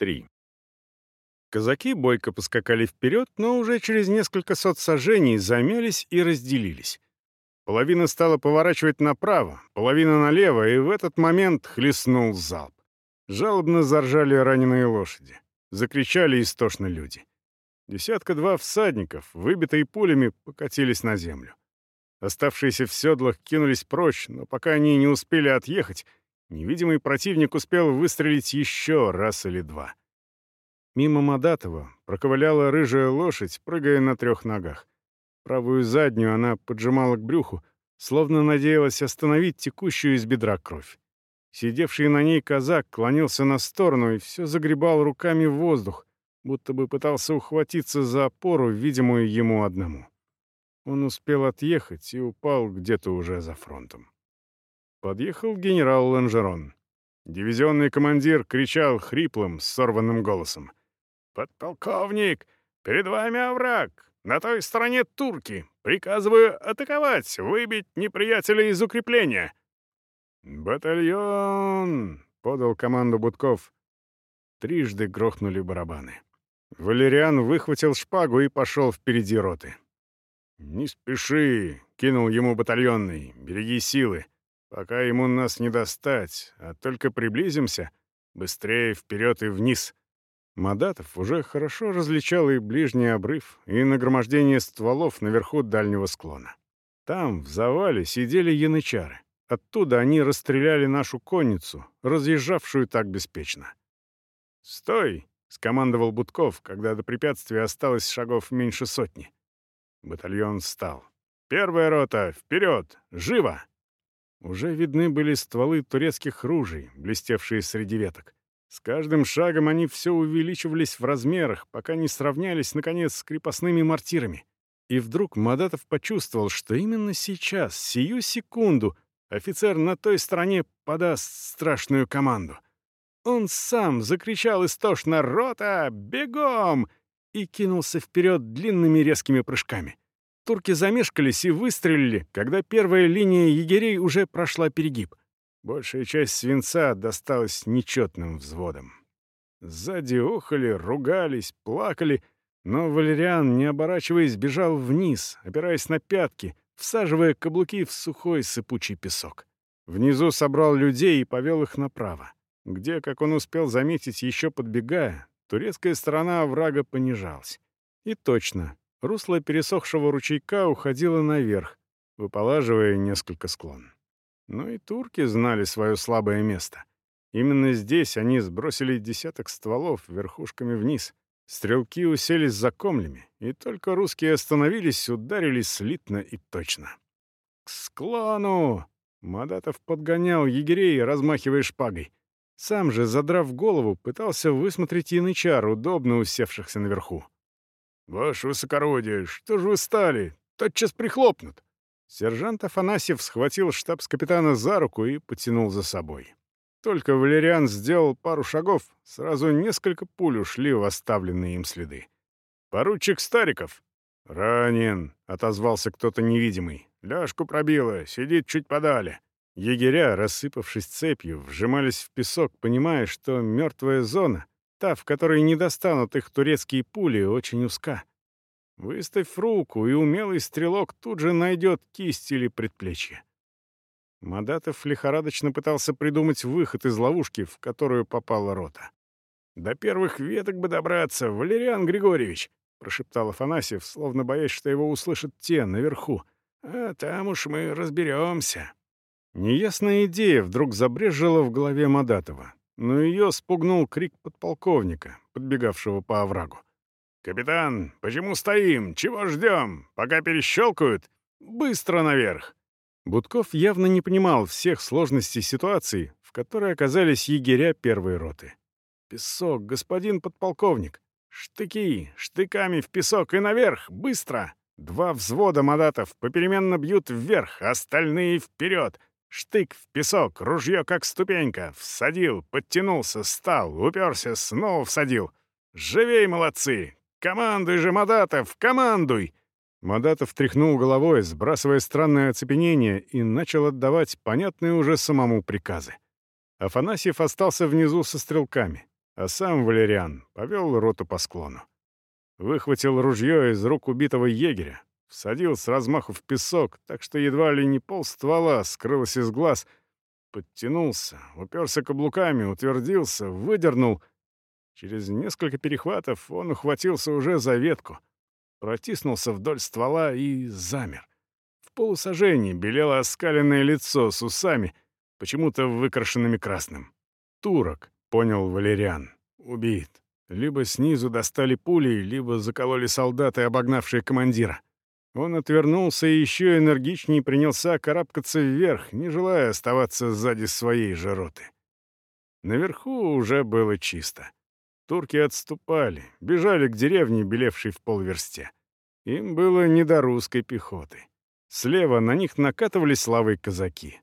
3. Казаки бойко поскакали вперед, но уже через несколько сот сажений замялись и разделились. Половина стала поворачивать направо, половина налево, и в этот момент хлестнул залп. Жалобно заржали раненые лошади. Закричали истошно люди. Десятка-два всадников, выбитые пулями, покатились на землю. Оставшиеся в седлах кинулись прочь, но пока они не успели отъехать, невидимый противник успел выстрелить еще раз или два. Мимо Мадатова проковыляла рыжая лошадь, прыгая на трех ногах. Правую заднюю она поджимала к брюху, словно надеялась остановить текущую из бедра кровь. Сидевший на ней казак клонился на сторону и все загребал руками в воздух, будто бы пытался ухватиться за опору, видимую ему одному. Он успел отъехать и упал где-то уже за фронтом. Подъехал генерал Ланжерон. Дивизионный командир кричал хриплым, сорванным голосом. «Подполковник, перед вами овраг! На той стороне турки. Приказываю атаковать, выбить неприятеля из укрепления». «Батальон!» — подал команду Будков. Трижды грохнули барабаны. Валериан выхватил шпагу и пошел впереди роты. «Не спеши!» — кинул ему батальонный. «Береги силы. Пока ему нас не достать, а только приблизимся, быстрее вперед и вниз». Мадатов уже хорошо различал и ближний обрыв, и нагромождение стволов наверху дальнего склона. Там, в завале, сидели янычары. Оттуда они расстреляли нашу конницу, разъезжавшую так беспечно. «Стой!» — скомандовал Будков, когда до препятствия осталось шагов меньше сотни. Батальон встал. «Первая рота! Вперед! Живо!» Уже видны были стволы турецких ружей, блестевшие среди веток. С каждым шагом они все увеличивались в размерах, пока не сравнялись, наконец, с крепостными мортирами. И вдруг Мадатов почувствовал, что именно сейчас, сию секунду, офицер на той стороне подаст страшную команду. Он сам закричал истошно «Рота! Бегом!» и кинулся вперед длинными резкими прыжками. Турки замешкались и выстрелили, когда первая линия егерей уже прошла перегиб. Большая часть свинца досталась нечетным взводам. Сзади охали, ругались, плакали, но Валериан, не оборачиваясь, бежал вниз, опираясь на пятки, всаживая каблуки в сухой сыпучий песок. Внизу собрал людей и повел их направо, где, как он успел заметить, еще подбегая, турецкая сторона врага понижалась. И точно, русло пересохшего ручейка уходило наверх, выполаживая несколько склон. Но и турки знали свое слабое место. Именно здесь они сбросили десяток стволов верхушками вниз. Стрелки уселись за комлями, и только русские остановились, ударили слитно и точно. «К склону!» — Мадатов подгонял егерей, размахивая шпагой. Сам же, задрав голову, пытался высмотреть янычар, удобно усевшихся наверху. «Ваше высокородие, что же вы стали? Тотчас прихлопнут!» Сержант Афанасьев схватил штабс-капитана за руку и потянул за собой. Только Валериан сделал пару шагов, сразу несколько пуль ушли в оставленные им следы. «Поручик Стариков!» «Ранен!» — отозвался кто-то невидимый. «Ляжку пробило, сидит чуть подали». Егеря, рассыпавшись цепью, вжимались в песок, понимая, что мертвая зона, та, в которой не достанут их турецкие пули, очень узка. Выставь руку, и умелый стрелок тут же найдет кисть или предплечье. Мадатов лихорадочно пытался придумать выход из ловушки, в которую попала рота. «До первых веток бы добраться, Валериан Григорьевич!» — прошептал Афанасьев, словно боясь, что его услышат те наверху. «А там уж мы разберемся». Неясная идея вдруг забрежила в голове Мадатова, но ее спугнул крик подполковника, подбегавшего по оврагу. «Капитан, почему стоим? Чего ждем? Пока перещелкают? Быстро наверх!» Будков явно не понимал всех сложностей ситуации, в которой оказались егеря первой роты. «Песок, господин подполковник! Штыки! Штыками в песок и наверх! Быстро!» Два взвода мадатов попеременно бьют вверх, остальные вперед. Штык в песок, ружье как ступенька. Всадил, подтянулся, стал, уперся, снова всадил. «Живей, молодцы! «Командуй же, Мадатов, командуй!» Мадатов тряхнул головой, сбрасывая странное оцепенение, и начал отдавать понятные уже самому приказы. Афанасьев остался внизу со стрелками, а сам Валериан повел роту по склону. Выхватил ружье из рук убитого егеря, всадил с размаху в песок, так что едва ли не пол ствола скрылось из глаз, подтянулся, уперся каблуками, утвердился, выдернул. Через несколько перехватов он ухватился уже за ветку, протиснулся вдоль ствола и замер. В полусажении белело оскаленное лицо с усами, почему-то выкрашенными красным. «Турок», — понял Валериан, — «убит». Либо снизу достали пули, либо закололи солдаты, обогнавшие командира. Он отвернулся и еще энергичнее принялся карабкаться вверх, не желая оставаться сзади своей же роты. Наверху уже было чисто. Турки отступали, бежали к деревне, белевшей в полверсте. Им было не до русской пехоты. Слева на них накатывались славы казаки.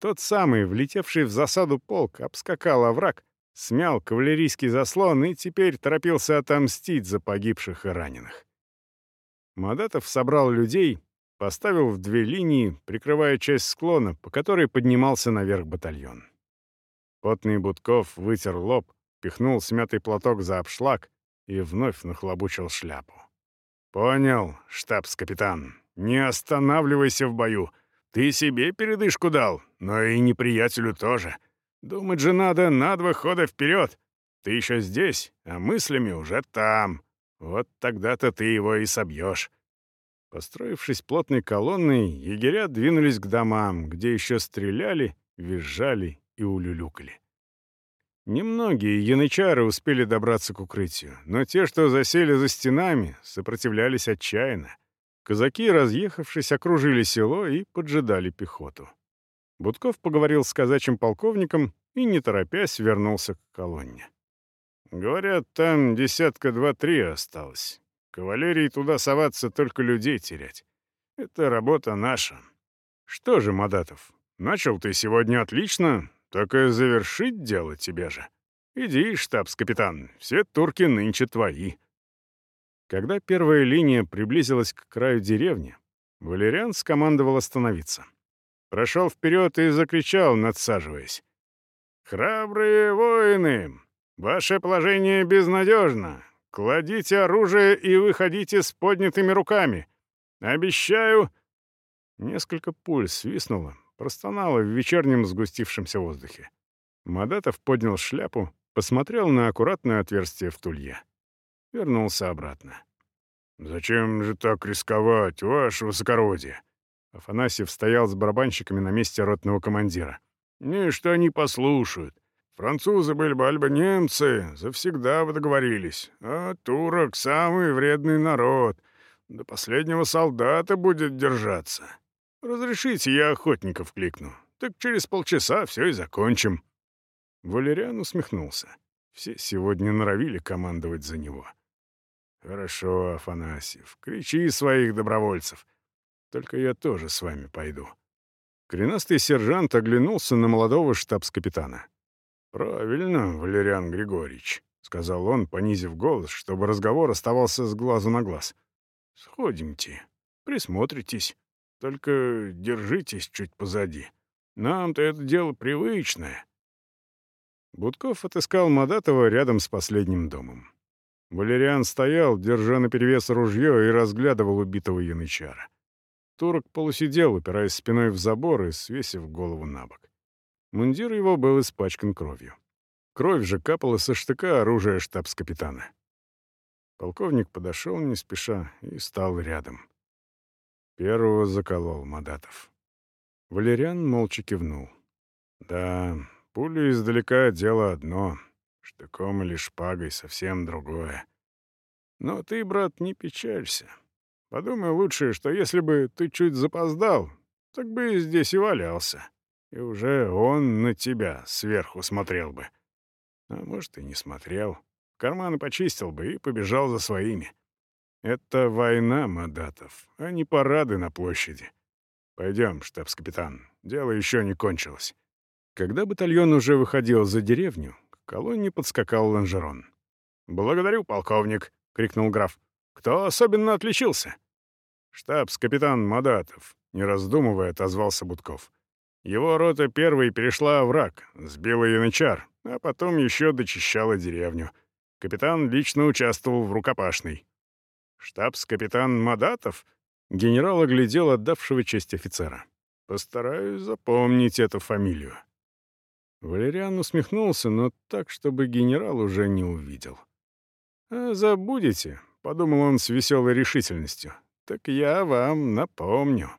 Тот самый, влетевший в засаду полк, обскакал овраг, смял кавалерийский заслон и теперь торопился отомстить за погибших и раненых. Мадатов собрал людей, поставил в две линии, прикрывая часть склона, по которой поднимался наверх батальон. Потный Будков вытер лоб, пихнул смятый платок за обшлаг и вновь нахлобучил шляпу. «Понял, штабс-капитан, не останавливайся в бою. Ты себе передышку дал, но и неприятелю тоже. Думать же надо на два хода вперед. Ты еще здесь, а мыслями уже там. Вот тогда-то ты его и собьешь. Построившись плотной колонной, егеря двинулись к домам, где еще стреляли, визжали и улюлюкали. Немногие янычары успели добраться к укрытию, но те, что засели за стенами, сопротивлялись отчаянно. Казаки, разъехавшись, окружили село и поджидали пехоту. Будков поговорил с казачьим полковником и, не торопясь, вернулся к колонне. «Говорят, там десятка два-три осталось. Кавалерии туда соваться, только людей терять. Это работа наша. Что же, Мадатов, начал ты сегодня отлично, так и завершить дело тебе же. Иди, штабс-капитан, все турки нынче твои». Когда первая линия приблизилась к краю деревни, Валериан скомандовал остановиться прошел вперед и закричал, надсаживаясь. «Храбрые воины! Ваше положение безнадежно. Кладите оружие и выходите с поднятыми руками. Обещаю...» Несколько пуль свистнуло, простонало в вечернем сгустившемся воздухе. Мадатов поднял шляпу, посмотрел на аккуратное отверстие в тулье. Вернулся обратно. «Зачем же так рисковать, ваше высокородие?» Афанасьев стоял с барабанщиками на месте ротного командира. «Ничто не послушают. Французы были бы альбо немцы, завсегда бы договорились. А турок — самый вредный народ. До последнего солдата будет держаться. Разрешите, я охотников кликну. Так через полчаса все и закончим». Валериан усмехнулся. Все сегодня норовили командовать за него. «Хорошо, Афанасьев, кричи своих добровольцев. Только я тоже с вами пойду». Коренастый сержант оглянулся на молодого штабс-капитана. «Правильно, Валериан Григорьевич», — сказал он, понизив голос, чтобы разговор оставался с глазу на глаз. «Сходимте, присмотритесь, только держитесь чуть позади. Нам-то это дело привычное». Будков отыскал Мадатова рядом с последним домом. Валериан стоял, держа наперевес ружье, и разглядывал убитого янычара. Турок полусидел, упираясь спиной в забор и свесив голову на бок. Мундир его был испачкан кровью. Кровь же капала со штыка оружия штабс-капитана. Полковник подошел не спеша и стал рядом. Первого заколол Мадатов. Валериан молча кивнул. «Да, пуля издалека — дело одно, штыком или шпагой — совсем другое. Но ты, брат, не печалься. Подумай лучше, что если бы ты чуть запоздал, так бы здесь и валялся. И уже он на тебя сверху смотрел бы. А может, и не смотрел. Карманы почистил бы и побежал за своими. Это война, Мадатов, а не парады на площади. Пойдем, штабс-капитан, дело еще не кончилось. Когда батальон уже выходил за деревню, к колонне подскакал Ланжерон. «Благодарю, полковник», — крикнул граф. Кто особенно отличился?» «Штабс-капитан Мадатов», — не раздумывая, отозвался Будков. Его рота первой перешла враг, сбила янычар, а потом еще дочищала деревню. Капитан лично участвовал в рукопашной. Штабс-капитан Мадатов генерал оглядел отдавшего честь офицера. Постараюсь запомнить эту фамилию. Валериан усмехнулся, но так, чтобы генерал уже не увидел. «А забудете», — подумал он с веселой решительностью, — «так я вам напомню».